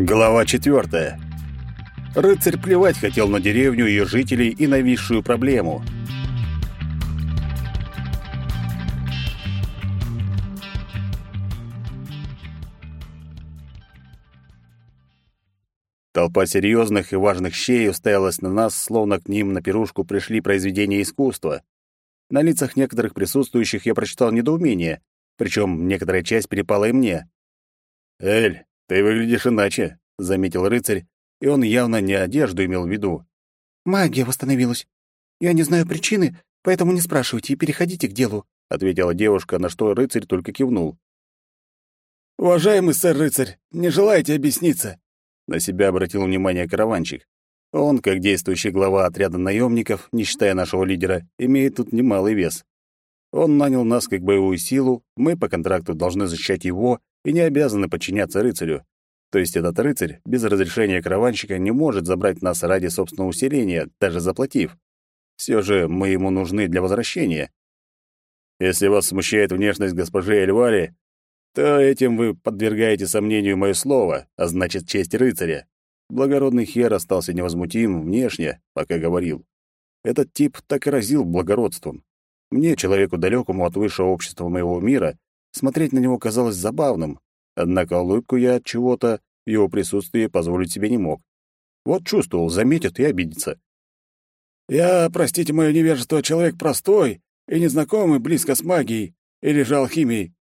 Глава четвертая. Рыцарь плевать хотел на деревню, ее жителей и нависшую проблему. Толпа серьезных и важных щей уставилась на нас, словно к ним на пирушку пришли произведения искусства. На лицах некоторых присутствующих я прочитал недоумение, причем некоторая часть перепала и мне. «Эль, «Ты выглядишь иначе», — заметил рыцарь, и он явно не одежду имел в виду. «Магия восстановилась. Я не знаю причины, поэтому не спрашивайте и переходите к делу», — ответила девушка, на что рыцарь только кивнул. «Уважаемый сэр-рыцарь, не желаете объясниться?» На себя обратил внимание караванчик. Он, как действующий глава отряда наемников, не считая нашего лидера, имеет тут немалый вес. Он нанял нас как боевую силу, мы по контракту должны защищать его и не обязаны подчиняться рыцарю. То есть этот рыцарь без разрешения караванщика не может забрать нас ради собственного усиления, даже заплатив. Все же мы ему нужны для возвращения. Если вас смущает внешность госпожи Эльвали, то этим вы подвергаете сомнению мое слово, а значит, честь рыцаря. Благородный Хер остался невозмутим внешне, пока говорил. Этот тип так и разил благородством. Мне, человеку далекому от высшего общества моего мира, Смотреть на него казалось забавным, однако улыбку я от чего-то в его присутствии позволить себе не мог. Вот чувствовал, заметит и обидится. «Я, простите мое невежество, человек простой и незнакомый близко с магией или же алхимией.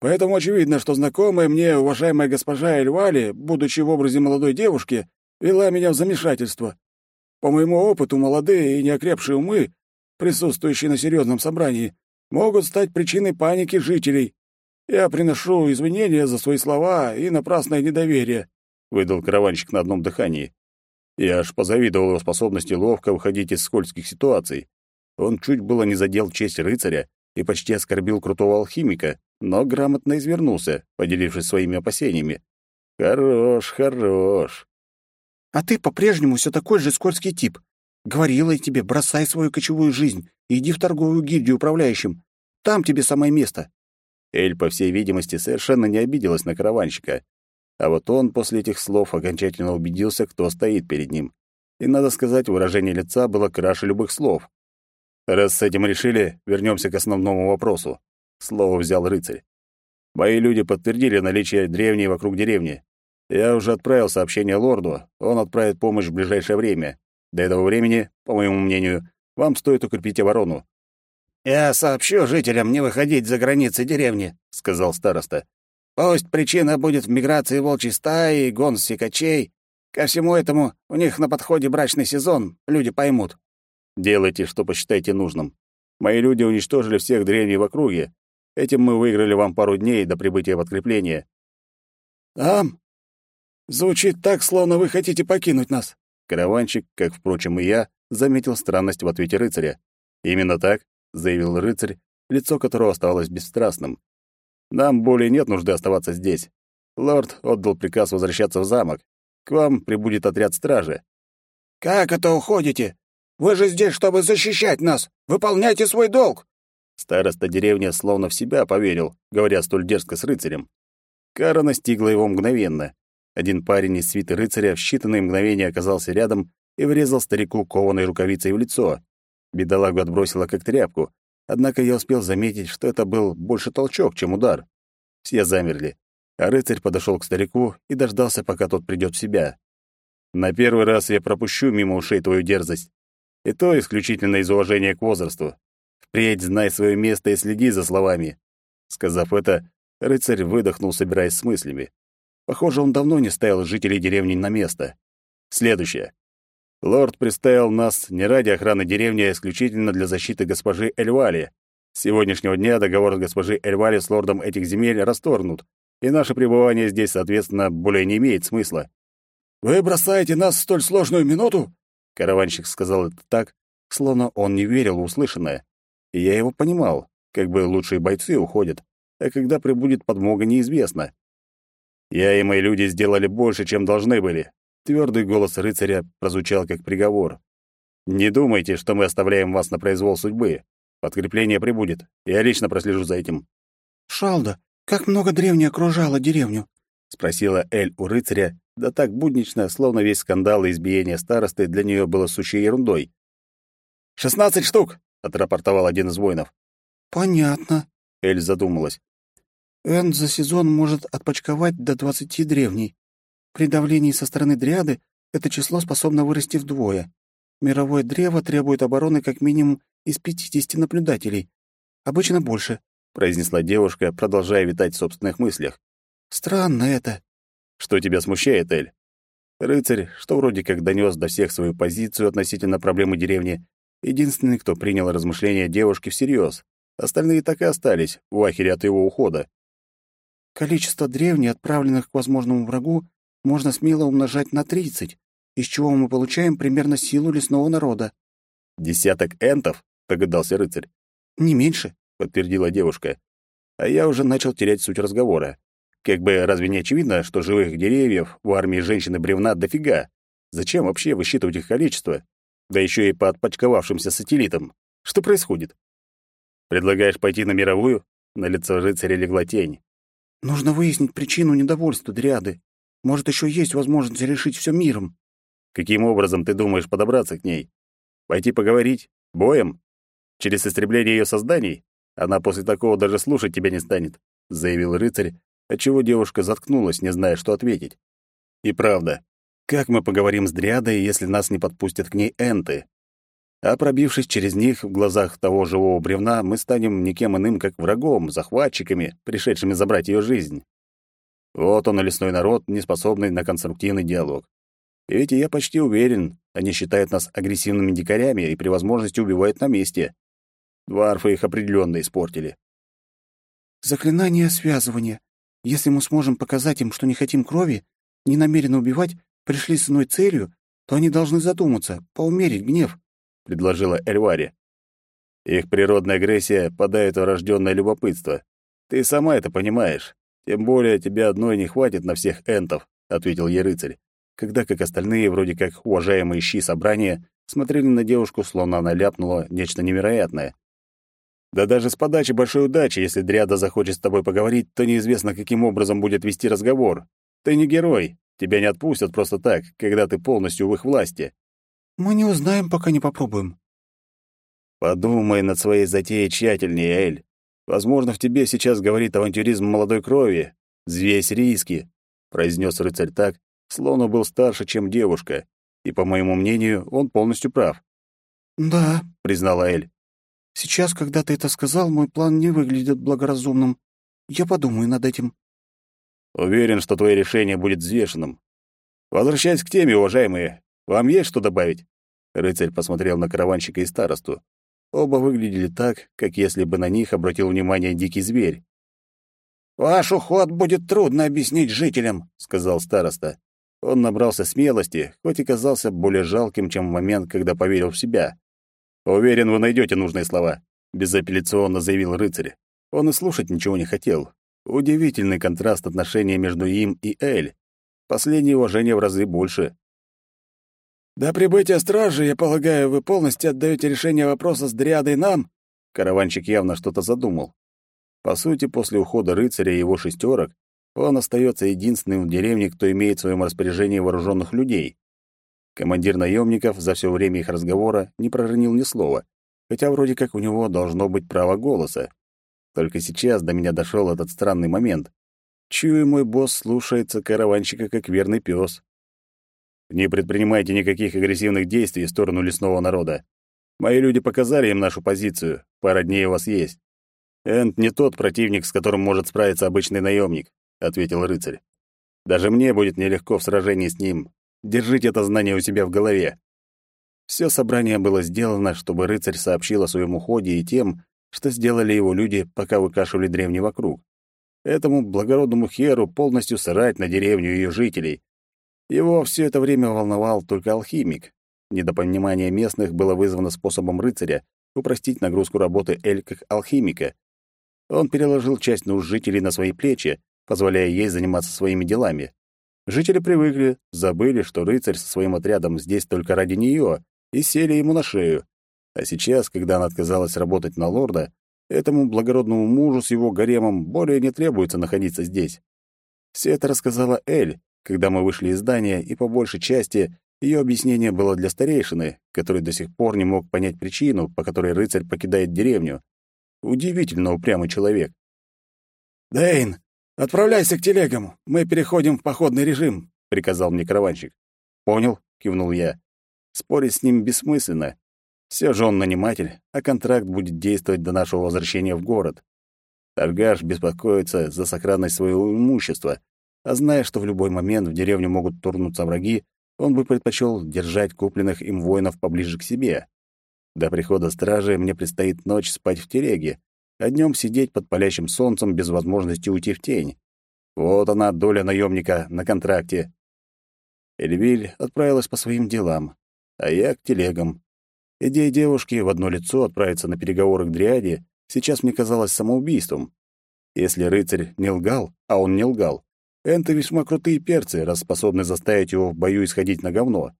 Поэтому очевидно, что знакомая мне уважаемая госпожа Эльвали, будучи в образе молодой девушки, вела меня в замешательство. По моему опыту, молодые и неокрепшие умы, присутствующие на серьезном собрании, могут стать причиной паники жителей, я приношу извинения за свои слова и напрасное недоверие», — выдал караванщик на одном дыхании. Я аж позавидовал его способности ловко выходить из скользких ситуаций. Он чуть было не задел честь рыцаря и почти оскорбил крутого алхимика, но грамотно извернулся, поделившись своими опасениями. «Хорош, хорош». «А ты по-прежнему все такой же скользкий тип. Говорила я тебе, бросай свою кочевую жизнь и иди в торговую гильдию управляющим. Там тебе самое место. Эль, по всей видимости, совершенно не обиделась на караванщика. А вот он после этих слов окончательно убедился, кто стоит перед ним. И, надо сказать, выражение лица было краше любых слов. «Раз с этим решили, вернемся к основному вопросу», — слово взял рыцарь. «Мои люди подтвердили наличие древней вокруг деревни. Я уже отправил сообщение лорду, он отправит помощь в ближайшее время. До этого времени, по моему мнению, вам стоит укрепить оборону. «Я сообщу жителям не выходить за границы деревни», — сказал староста. «Пусть причина будет в миграции волчьей стаи и гон сикачей. Ко всему этому у них на подходе брачный сезон, люди поймут». «Делайте, что посчитаете нужным. Мои люди уничтожили всех древних в округе. Этим мы выиграли вам пару дней до прибытия подкрепления». «Ам, звучит так, словно вы хотите покинуть нас». Караванчик, как, впрочем, и я, заметил странность в ответе рыцаря. «Именно так. — заявил рыцарь, лицо которого оставалось бесстрастным. «Нам более нет нужды оставаться здесь. Лорд отдал приказ возвращаться в замок. К вам прибудет отряд стражи». «Как это уходите? Вы же здесь, чтобы защищать нас! Выполняйте свой долг!» Староста деревни словно в себя поверил, говоря столь дерзко с рыцарем. Кара настигла его мгновенно. Один парень из свиты рыцаря в считанные мгновения оказался рядом и врезал старику кованой рукавицей в лицо. Бедолагу отбросило как тряпку, однако я успел заметить, что это был больше толчок, чем удар. Все замерли, а рыцарь подошел к старику и дождался, пока тот придет в себя. «На первый раз я пропущу мимо ушей твою дерзость. И то исключительно из уважения к возрасту. Впредь знай свое место и следи за словами». Сказав это, рыцарь выдохнул, собираясь с мыслями. Похоже, он давно не ставил жителей деревни на место. Следующее. Лорд представил нас не ради охраны деревни, а исключительно для защиты госпожи Эльвали. С сегодняшнего дня договор с госпожей Эльвали с лордом этих земель расторгнут, и наше пребывание здесь, соответственно, более не имеет смысла. «Вы бросаете нас в столь сложную минуту?» Караванщик сказал это так, словно он не верил в услышанное. И я его понимал, как бы лучшие бойцы уходят, а когда прибудет подмога, неизвестно. Я и мои люди сделали больше, чем должны были. Твердый голос рыцаря прозвучал как приговор. «Не думайте, что мы оставляем вас на произвол судьбы. Подкрепление прибудет. Я лично прослежу за этим». «Шалда, как много древней окружала деревню?» — спросила Эль у рыцаря, да так буднично, словно весь скандал и избиение старосты для нее было сущей ерундой. «Шестнадцать штук!» — отрапортовал один из воинов. «Понятно», — Эль задумалась. «Энд за сезон может отпочковать до двадцати древней. При давлении со стороны дриады это число способно вырасти вдвое. Мировое древо требует обороны как минимум из пятидесяти наблюдателей. Обычно больше», — произнесла девушка, продолжая витать в собственных мыслях. «Странно это». «Что тебя смущает, Эль?» Рыцарь, что вроде как донес до всех свою позицию относительно проблемы деревни, единственный, кто принял размышления девушки всерьез. Остальные так и остались в ахере от его ухода. «Количество древней, отправленных к возможному врагу, можно смело умножать на тридцать, из чего мы получаем примерно силу лесного народа». «Десяток энтов?» — догадался рыцарь. «Не меньше», — подтвердила девушка. А я уже начал терять суть разговора. Как бы разве не очевидно, что живых деревьев в армии женщины-бревна дофига? Зачем вообще высчитывать их количество? Да еще и по отпочковавшимся сателлитам. Что происходит? Предлагаешь пойти на мировую? На лицо рыцаря легла тень. «Нужно выяснить причину недовольства Дриады. Может, еще есть возможность решить все миром». Каким образом ты думаешь подобраться к ней? Пойти поговорить? Боем? Через истребление ее созданий? Она после такого даже слушать тебя не станет», — заявил рыцарь, отчего девушка заткнулась, не зная, что ответить. И правда, как мы поговорим с Дриадой, если нас не подпустят к ней энты? А пробившись через них, в глазах того живого бревна, мы станем никем иным, как врагом, захватчиками, пришедшими забрать ее жизнь. Вот он лесной народ, не способный на конструктивный диалог. И ведь я почти уверен, они считают нас агрессивными дикарями и при возможности убивают на месте. Дварфы их определенно испортили. «Заклинание связывания. Если мы сможем показать им, что не хотим крови, не намерены убивать, пришли с иной целью, то они должны задуматься, поумерить гнев», — предложила Эльвари. «Их природная агрессия подает врожденное любопытство. Ты сама это понимаешь. Тем более тебя одной не хватит на всех энтов», — ответил ей рыцарь, когда как остальные, вроде как уважаемые щи собрания, смотрели на девушку, словно она ляпнула нечто невероятное. Да даже с подачи большой удачи, если Дриада захочет с тобой поговорить, то неизвестно, каким образом будет вести разговор. Ты не герой. Тебя не отпустят просто так, когда ты полностью в их власти. Мы не узнаем, пока не попробуем. Подумай над своей затеей тщательнее, Эль. Возможно, в тебе сейчас говорит авантюризм молодой крови. Взвесь риски, произнес рыцарь так, словно был старше, чем девушка. И, по моему мнению, он полностью прав. «Да», — признала Эль. Сейчас, когда ты это сказал, мой план не выглядит благоразумным. Я подумаю над этим. Уверен, что твое решение будет взвешенным. Возвращаясь к теме, уважаемые, вам есть что добавить? Рыцарь посмотрел на караванщика и старосту. Оба выглядели так, как если бы на них обратил внимание дикий зверь. «Ваш уход будет трудно объяснить жителям», — сказал староста. Он набрался смелости, хоть и казался более жалким, чем в момент, когда поверил в себя. «Уверен, вы найдете нужные слова», — безапелляционно заявил рыцарь. Он и слушать ничего не хотел. Удивительный контраст отношения между им и Эль. Последнее уважение в разы больше. «До прибытия стражи, я полагаю, вы полностью отдаете решение вопроса с Дриадой нам?» Караванчик явно что-то задумал. По сути, после ухода рыцаря и его шестерок, он остается единственным в деревне, кто имеет в своем распоряжении вооруженных людей. Командир наемников за все время их разговора не проронил ни слова, хотя вроде как у него должно быть право голоса. Только сейчас до меня дошел этот странный момент. Чую, мой босс слушается караванщика как верный пес. Не предпринимайте никаких агрессивных действий в сторону лесного народа. Мои люди показали им нашу позицию. Пара дней у вас есть. Энд не тот противник, с которым может справиться обычный наемник, ответил рыцарь. Даже мне будет нелегко в сражении с ним, Держите это знание у себя в голове. Все собрание было сделано, чтобы рыцарь сообщил о своем уходе и тем, что сделали его люди, пока выкашивали древний вокруг. Этому благородному херу полностью срать на деревню и ее жителей. Его все это время волновал только алхимик. Недопонимание местных было вызвано способом рыцаря упростить нагрузку работы Эль как алхимика. Он переложил часть нужд жителей на свои плечи, позволяя ей заниматься своими делами. Жители привыкли, забыли, что рыцарь со своим отрядом здесь только ради нее, и сели ему на шею. А сейчас, когда она отказалась работать на лорда, этому благородному мужу с его гаремом более не требуется находиться здесь. Все это рассказала Эль, когда мы вышли из здания, и по большей части ее объяснение было для старейшины, который до сих пор не мог понять причину, по которой рыцарь покидает деревню. Удивительно упрямый человек. «Дэйн, отправляйся к телегам, мы переходим в походный режим», — приказал мне караванщик. «Понял», — кивнул я. Спорить с ним бессмысленно. Все же он наниматель, а контракт будет действовать до нашего возвращения в город. Торгаш беспокоится за сохранность своего имущества, а зная, что в любой момент в деревню могут турнуться враги, он бы предпочел держать купленных им воинов поближе к себе. До прихода стражи мне предстоит ночь спать в телеге, а днем сидеть под палящим солнцем без возможности уйти в тень. Вот она, доля наемника на контракте. Эльвиль отправилась по своим делам, а я к телегам. Идея девушки в одно лицо отправиться на переговоры к Дриаде сейчас мне казалось самоубийством. Если рыцарь не лгал, а он не лгал, Энты весьма крутые перцы, раз способны заставить его в бою исходить на говно.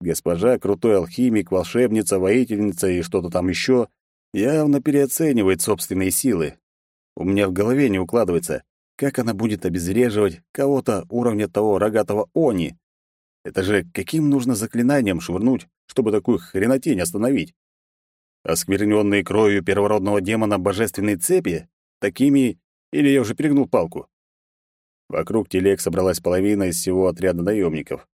Госпожа, крутой алхимик, волшебница, воительница и что-то там еще, явно переоценивает собственные силы. У меня в голове не укладывается, как она будет обезвреживать кого-то уровня того рогатого они. Это же каким нужно заклинанием швырнуть, чтобы такую хренотень остановить? Оскверненные кровью первородного демона божественной цепи? Такими... Или я уже перегнул палку? Вокруг телег собралась половина из всего отряда наемников.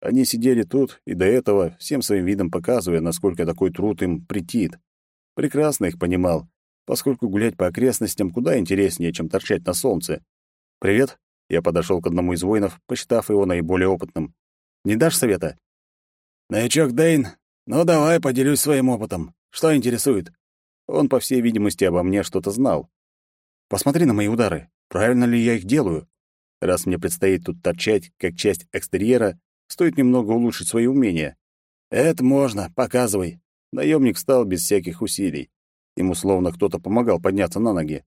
Они сидели тут и до этого, всем своим видом показывая, насколько такой труд им претит. Прекрасно их понимал, поскольку гулять по окрестностям куда интереснее, чем торчать на солнце. «Привет», — я подошел к одному из воинов, посчитав его наиболее опытным. «Не дашь совета?» «Новичок Дэйн, ну давай поделюсь своим опытом. Что интересует?» Он, по всей видимости, обо мне что-то знал. «Посмотри на мои удары. Правильно ли я их делаю? Раз мне предстоит тут торчать как часть экстерьера, стоит немного улучшить свои умения. Это можно, показывай. Наемник встал без всяких усилий. Ему словно кто-то помогал подняться на ноги.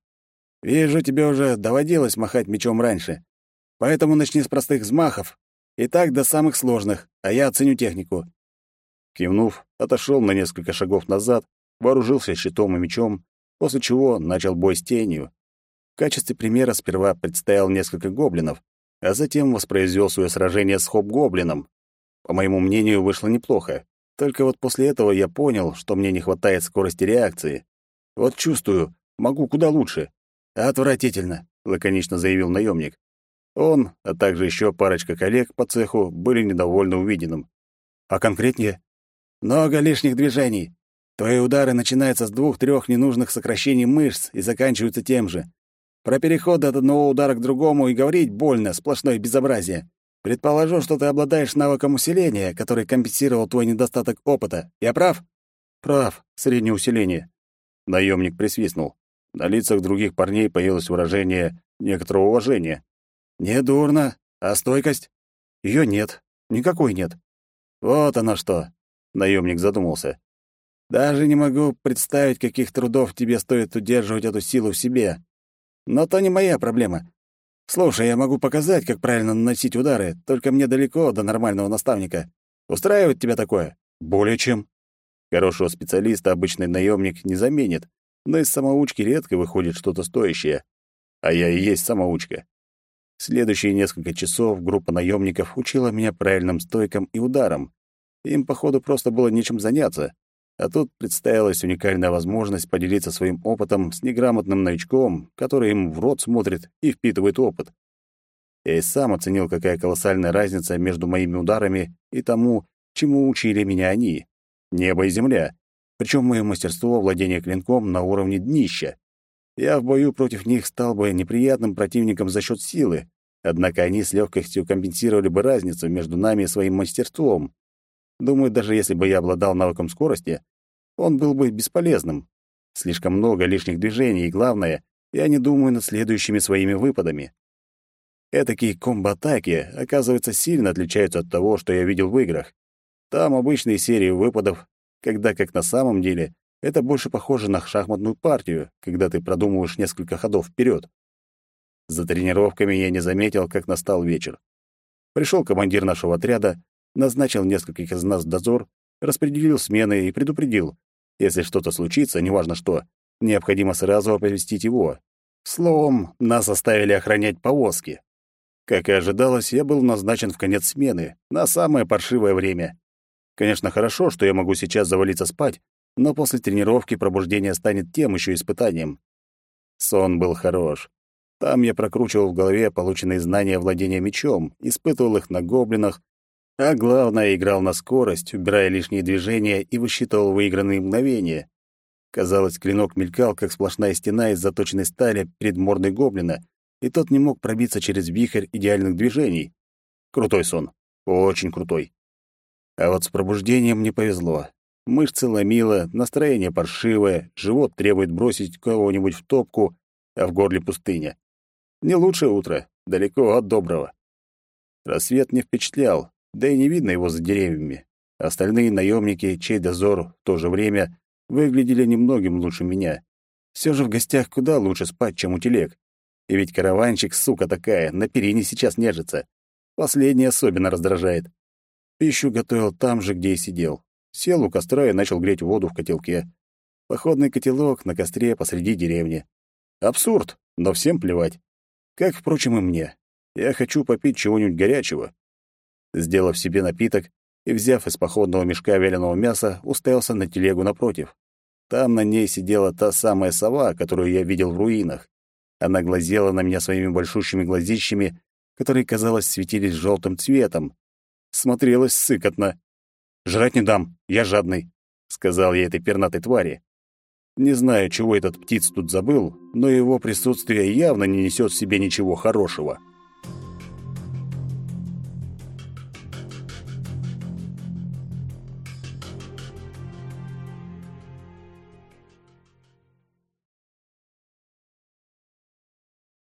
Вижу, тебе уже доводилось махать мечом раньше. Поэтому начни с простых взмахов. И так до самых сложных, а я оценю технику. Кивнув, отошел на несколько шагов назад, вооружился щитом и мечом, после чего начал бой с тенью. В качестве примера сперва представил несколько гоблинов, а затем воспроизвел свое сражение с хоп-гоблином. По моему мнению, вышло неплохо. Только вот после этого я понял, что мне не хватает скорости реакции. Вот чувствую, могу куда лучше. Отвратительно, лаконично заявил наемник. Он, а также еще парочка коллег по цеху были недовольны увиденным. А конкретнее? Много лишних движений. Твои удары начинаются с двух-трех ненужных сокращений мышц и заканчиваются тем же. Про переход от одного удара к другому и говорить больно, сплошное безобразие. Предположу, что ты обладаешь навыком усиления, который компенсировал твой недостаток опыта. Я прав? Прав. Среднее усиление. Наемник присвистнул. На лицах других парней появилось выражение некоторого уважения. Недурно. А стойкость? Ее нет. Никакой нет. Вот оно что. Наемник задумался. Даже не могу представить, каких трудов тебе стоит удерживать эту силу в себе. Но то не моя проблема. Слушай, я могу показать, как правильно наносить удары, только мне далеко до нормального наставника. Устраивает тебя такое? Более чем. Хорошего специалиста обычный наемник не заменит, но из самоучки редко выходит что-то стоящее. А я и есть самоучка. Следующие несколько часов группа наемников учила меня правильным стойкам и ударам. Им, походу, просто было нечем заняться. А тут представилась уникальная возможность поделиться своим опытом с неграмотным новичком, который им в рот смотрит и впитывает опыт. Я и сам оценил, какая колоссальная разница между моими ударами и тому, чему учили меня они. Небо и земля. Причем мое мастерство владения клинком на уровне днища. Я в бою против них стал бы неприятным противником за счет силы, однако они с легкостью компенсировали бы разницу между нами и своим мастерством. Думаю, даже если бы я обладал навыком скорости, он был бы бесполезным. Слишком много лишних движений, и главное, я не думаю над следующими своими выпадами. Этакие комбо-атаки, оказывается, сильно отличаются от того, что я видел в играх. Там обычные серии выпадов, когда, как на самом деле, это больше похоже на шахматную партию, когда ты продумываешь несколько ходов вперед. За тренировками я не заметил, как настал вечер. Пришел командир нашего отряда назначил нескольких из нас дозор, распределил смены и предупредил, если что-то случится, неважно что, необходимо сразу оповестить его. Словом, нас оставили охранять повозки. Как и ожидалось, я был назначен в конец смены, на самое паршивое время. Конечно, хорошо, что я могу сейчас завалиться спать, но после тренировки пробуждение станет тем еще испытанием. Сон был хорош. Там я прокручивал в голове полученные знания владения мечом, испытывал их на гоблинах, а главное, играл на скорость, убирая лишние движения и высчитывал выигранные мгновения. Казалось, клинок мелькал, как сплошная стена из заточенной стали перед мордой гоблина, и тот не мог пробиться через вихрь идеальных движений. Крутой сон. Очень крутой. А вот с пробуждением не повезло. Мышцы ломило, настроение паршивое, живот требует бросить кого-нибудь в топку, а в горле пустыня. Не лучшее утро, далеко от доброго. Рассвет не впечатлял, да и не видно его за деревьями. Остальные наемники, чей дозор в то же время выглядели немногим лучше меня. Все же в гостях куда лучше спать, чем у телег. И ведь караванчик, сука такая, на перине сейчас нежится. Последний особенно раздражает. Пищу готовил там же, где и сидел. Сел у костра и начал греть воду в котелке. Походный котелок на костре посреди деревни. Абсурд, но всем плевать. Как, впрочем, и мне. Я хочу попить чего-нибудь горячего. Сделав себе напиток, и, взяв из походного мешка вяленого мяса, уставился на телегу напротив. Там на ней сидела та самая сова, которую я видел в руинах. Она глазела на меня своими большущими глазищами, которые, казалось, светились желтым цветом. Смотрелась сыкотно. «Жрать не дам, я жадный», — сказал я этой пернатой твари. Не знаю, чего этот птиц тут забыл, но его присутствие явно не несет в себе ничего хорошего.